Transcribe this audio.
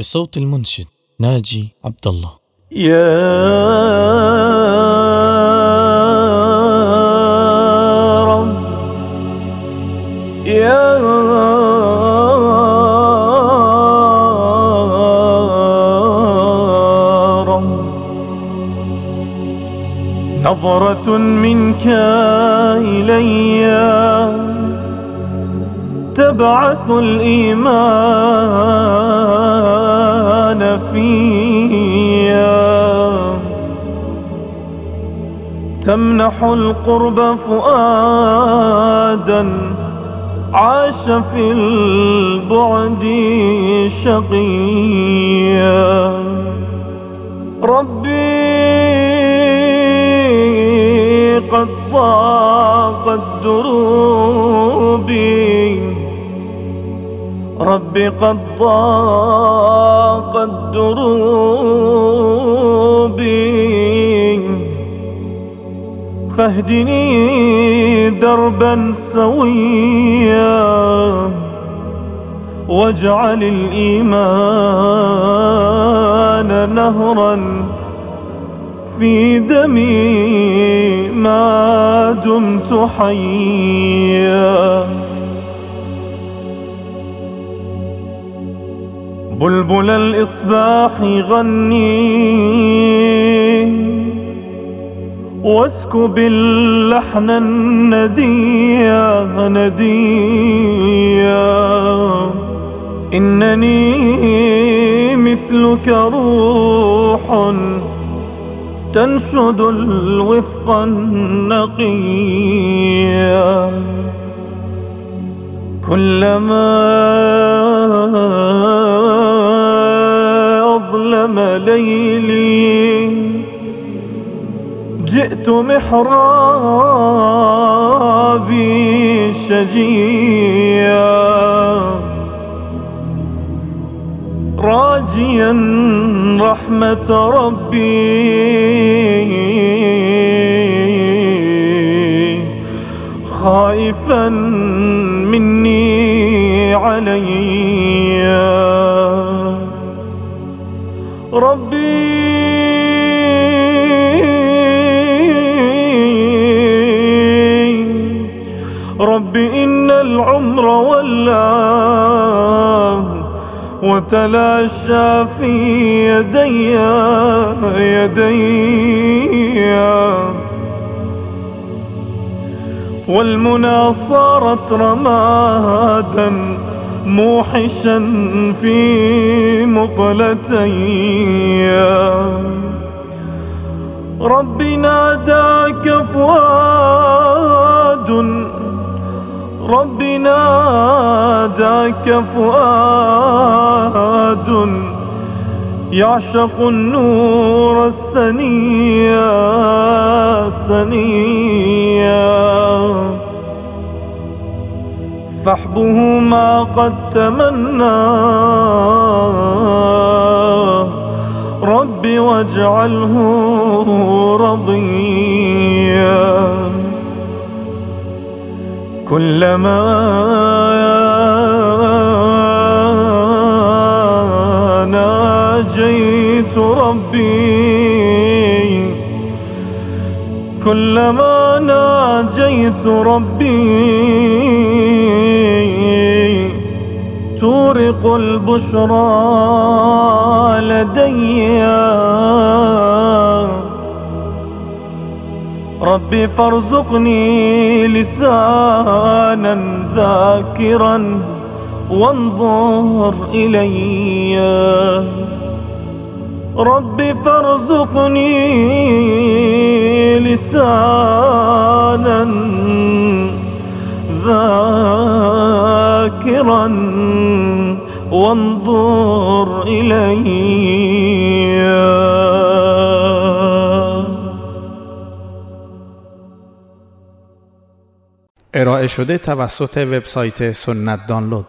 بصوت المنشد ناجي عبد الله يا رب يا رب نظرة منك إليّ تبعث الإيمان. فيا. تمنح القرب فؤادا عاش في البعد شقيا. ربي قد ضاقت دروبي رب قد ضاقت دروبي فاهدني دربا سويا واجعل الإيمان نهرا في دمي ما دمت حيا. بلبل الإصباح غني. واسكب اللحن النديا نديا إنني مثلك روح تنشد الوفق النقيا كلما أظلم ليلي. جئت محرابي شجيا. راجيا رحمة ربي. خائفا مني علي. ربي. ربي إن العمر ولاه وتلاشى في يدي يدي. والمنى صارت رمادا موحشا في مقلتي. ربي ناداك فؤاد ربي ناداك فؤاد يعشق النور السنيا سنيا فاحبه ما قد تمنى. ربي واجعله رضيا. كلما ناجيت ربي كلما ناجيت ربي تورق البشرى لدي. ربي فارزقني لسانا ذاكرا وانظر إلي. ربي فارزقني لسانا ذاكرا وانظر إلي. ارائه شده توسط وبسایت سنت دانلود.